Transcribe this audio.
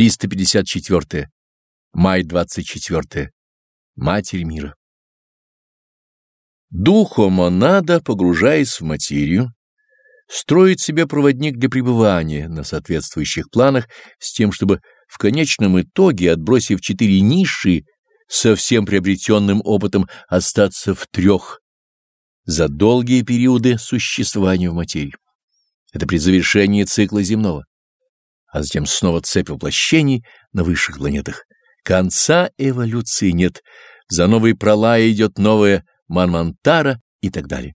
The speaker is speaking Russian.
354. Май 24. Матерь мира. Духомонада, погружаясь в материю, строит себе проводник для пребывания на соответствующих планах с тем, чтобы в конечном итоге, отбросив четыре низшие, со всем приобретенным опытом остаться в трех за долгие периоды существования в материи. Это при завершении цикла земного, а затем снова цепь воплощений на высших планетах. Конца эволюции нет, за новой пролая идет новая Манмантара и так далее.